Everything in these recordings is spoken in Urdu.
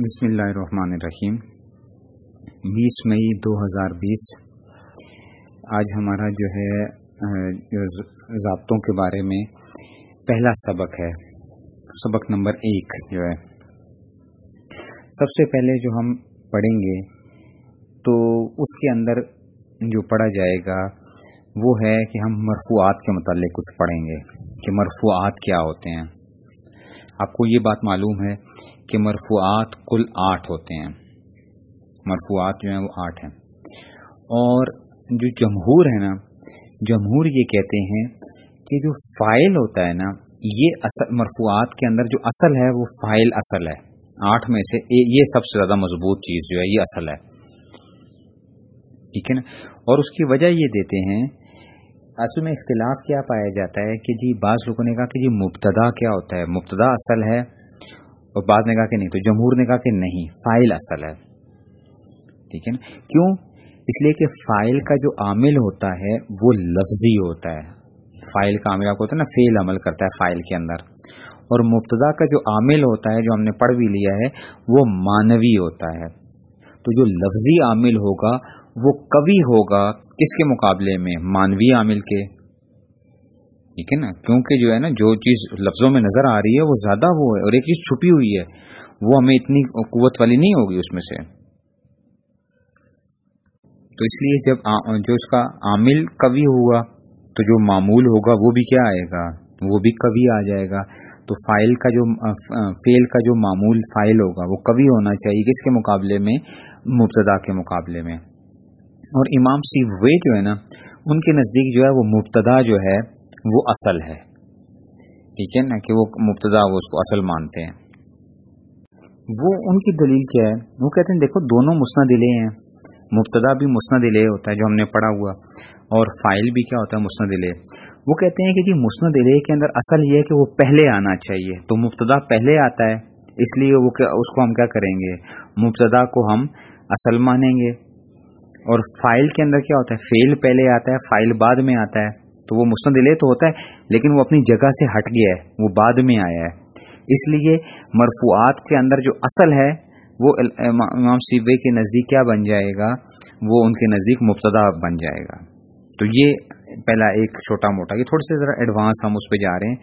بسم اللہ الرحمن الرحیم۔ بیس مئی دو ہزار بیس۔ آج ہمارا جو ہے جو ضابطوں کے بارے میں پہلا سبق ہے۔ سبق نمبر ایک جو ہے۔ سب سے پہلے جو ہم پڑھیں گے، تو اس کے اندر جو پڑھا جائے گا، وہ ہے کہ ہم مرفوعات کے متعلق کچھ پڑھیں گے۔ کہ مرفوعات کیا ہوتے ہیں۔ آپ کو یہ بات معلوم ہے کہ مرفوعات کل آٹھ ہوتے ہیں۔ مرفوعات جو ہیں وہ آٹھ ہیں۔ اور جو جمہور ہے نا، جمہور یہ کہتے ہیں کہ جو فائل ہوتا ہے نا، یہ اصل مرفوعات کے اندر جو اصل ہے وہ فائل اصل ہے۔ آٹھ میں سے یہ سب سے زیادہ مضبوط چیز جو ہے یہ اصل ہے۔ ٹھیک ہے نا؟ اور اس کی وجہ یہ دیتے ہیں، اصل میں اختلاف کیا پایا جاتا ہے کہ جی بعض لوگوں نے کہا کہ جی مبتدا کیا ہوتا ہے؟ مبتدا اصل ہے۔ اور بعض نے کہا کہ نہیں، تو جمہور نے کہا کہ نہیں، فائل اصل ہے۔ ٹھیک ہے نا؟ کیوں؟ اس لیے کہ فائل کا جو عامل ہوتا ہے، وہ لفظی ہوتا ہے۔ فائل کا عامل آپ کو ہوتا ہے نا فیل عمل کرتا ہے فائل کے اندر۔ اور مبتدا کا جو عامل ہوتا ہے، جو ہم نے پڑھ بھی لیا ہے، وہ مانوی ہوتا ہے۔ تو جو لفظی عامل ہوگا، وہ کبھی ہوگا کس کے مقابلے میں مانوی عامل کے؟ ٹھیک ہے نا کیونکہ جو ہے نا، جو چیز لفظوں میں نظر آ رہی ہے، وہ زیادہ وہ ہے اور ایک چیز چھپی ہوئی ہے، وہ ہمیں اتنی قوت والی نہیں ہوگی اس میں سے۔ تو اس لیے جب جو اس کا عامل کبھی ہوا، تو جو معمول ہوگا، وہ بھی کیا آئے گا؟ وہ بھی کبھی آ جائے گا۔ تو فائل کا جو فیل کا جو معمول فائل ہوگا، وہ کبھی ہونا چاہیے۔ کس کے مقابلے میں؟ مبتدا کے مقابلے میں۔ اور امام سی وے جو ہے نا، ان کے نزدیک جو ہے، وہ مبتدا جو ہے وہ اصل ہے۔ ٹھیک ہے نا کہ وہ مبتدا وہ اس کو اصل مانتے ہیں۔ وہ ان کی دلیل کیا ہے؟ وہ کہتے ہیں دیکھو دونوں مسند دلے ہیں۔ مبتدا بھی مسند دلے ہوتا ہے جو ہم نے پڑھا ہوا۔ اور فائل بھی کیا ہوتا ہے مسند دلے وہ کہتے ہیں کہ جی مسند علیہ کے اندر اصل یہ ہے کہ وہ پہلے آنا چاہیے۔ تو مبتدا پہلے آتا ہے۔ اس لیے وہ اس کو ہم کیا کریں گے؟ مبتدا کو ہم اصل مانیں گے۔ اور فائل کے اندر کیا ہوتا ہے؟ فیل پہلے آتا ہے، فائل بعد میں آتا ہے۔ تو وہ مسند علیہ تو ہوتا ہے، لیکن وہ اپنی جگہ سے ہٹ گیا ہے، وہ بعد میں آیا ہے۔ اس لیے مرفوعات کے اندر جو اصل ہے، وہ امام سیبے کے نزدیک کیا بن جائے گا؟ وہ ان کے نزدیک مبتدا بن جائے گا۔ تو یہ پہلا ایک چھوٹا موٹا، یہ تھوڑے سے ذرا ایڈوانس ہم اس پہ جا رہے ہیں،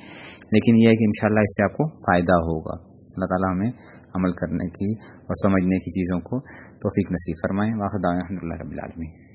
لیکن یہ ہے کہ انشاءاللہ اس سے آپ کو فائدہ ہوگا۔ اللہ تعالیٰ ہمیں عمل کرنے کی اور سمجھنے کی چیزوں کو توفیق نصیب فرمائیں واقع الحمد اللہ رب العالمین۔